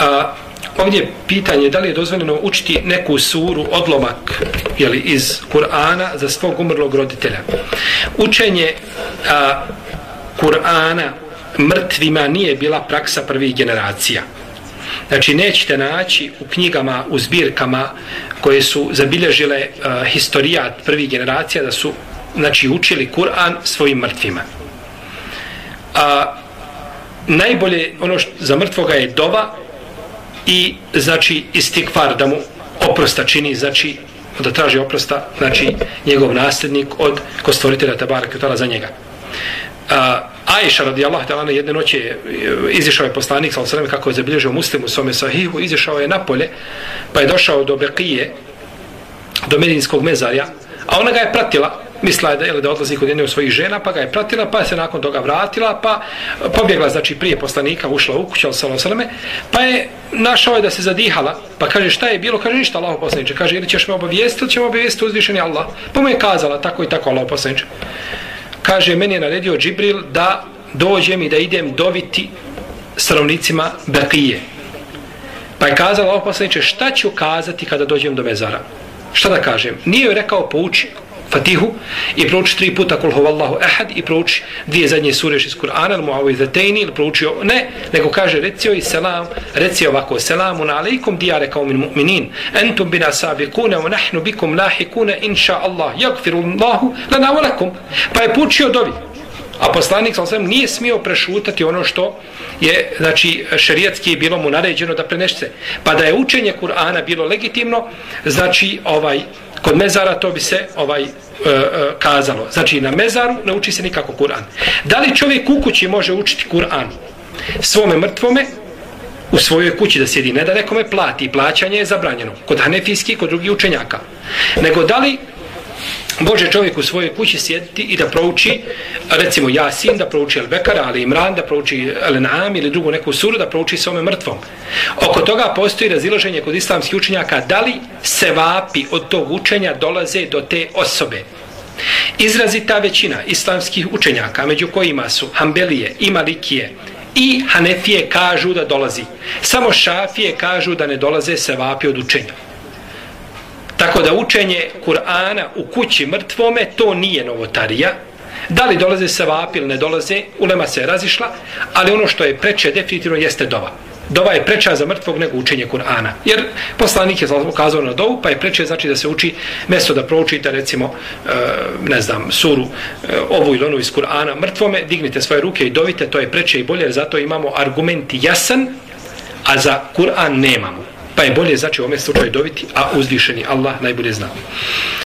A, ovdje pitanje da li je dozvoljeno učiti neku suru, odlomak jeli, iz Kur'ana za svog umrlog roditelja. Učenje a, Kur'ana mrtvima nije bila praksa prvih generacija. Znači, nećete naći u knjigama, u zbirkama koje su zabilježile uh, historijat prvih generacija da su znači, učili Kur'an svojim mrtvima. A, najbolje ono što za mrtvoga je dova i znači istikvar da mu oprosta čini, znači da traži oprosta, znači njegov nasljednik od kostvoritelja Tabara Kutala za njega. A, Ajša radijallahu ta'ala jedne noće je, izišao je poslanik sa osreme kako je zabilježio muslimu svome sahihu, izišao je napolje pa je došao do Bekije do Medinskog mezarja a ona ga je pratila mislila je da, ili da odlazi kod jedne od svojih žena pa ga je pratila pa je se nakon toga vratila pa pobjegla znači prije poslanika ušla u kuću sa osrame pa je našao je da se zadihala pa kaže šta je bilo kaže ništa Allah poslaniče kaže ili ćeš me obavijestiti ili ćemo obavijestiti uzvišeni Allah pa mu je kazala tako i tako Allah poslaniče kaže, meni je naredio Džibril da dođem i da idem doviti stanovnicima Bekije. Pa je kazala Allah poslaniče, šta ću kazati kada dođem do mezara? Šta da kažem? Nije joj rekao pouči Fatihu i prouči tri puta kul huvallahu ehad i prouči dvije zadnje sure iz Kur'ana al muavizetejni, ili prouči ne, nego kaže reci joj selam, reci ovako selamun alaikum dijare kao min mu'minin. Entum bina sabiquna wa nahnu bikum lahikune inša Allah jagfiru Allahu lana walakum. pa je poučio dovi a poslanik sam nije smio prešutati ono što je znači šerijatski bilo mu naređeno da prenešce pa da je učenje Kur'ana bilo legitimno znači ovaj kod mezara to bi se ovaj e, e, kazalo. Znači na mezaru ne uči se nikako Kur'an. Da li čovjek u kući može učiti Kur'an svome mrtvome u svojoj kući da sjedi, ne da nekome plati, plaćanje je zabranjeno, kod hanefijskih, kod drugih učenjaka. Nego da li može čovjek u svojoj kući sjediti i da prouči, recimo Jasin, da prouči El Bekara, ali Imran, da prouči El Naam ili drugu neku suru, da prouči svome mrtvom. Oko toga postoji razilaženje kod islamskih učenjaka, da li se vapi od tog učenja dolaze do te osobe. Izrazita većina islamskih učenjaka, među kojima su Hambelije i Malikije, i Hanefije kažu da dolazi. Samo Šafije kažu da ne dolaze se vapi od učenja. Tako da učenje Kur'ana u kući mrtvome, to nije novotarija. Da li dolaze se ili ne dolaze, ulema se je razišla, ali ono što je preče definitivno jeste dova. Dova je preča za mrtvog nego učenje Kur'ana. Jer poslanik je ukazao na dovu, pa je preče znači da se uči mjesto da proučite recimo, e, ne znam, suru e, ovu ili onu iz Kur'ana mrtvome, dignite svoje ruke i dovite, to je preče i bolje, jer zato imamo argumenti jasan, a za Kur'an nemamo pa je bolje znači u ovom slučaju dobiti, a uzvišeni Allah najbolje zna.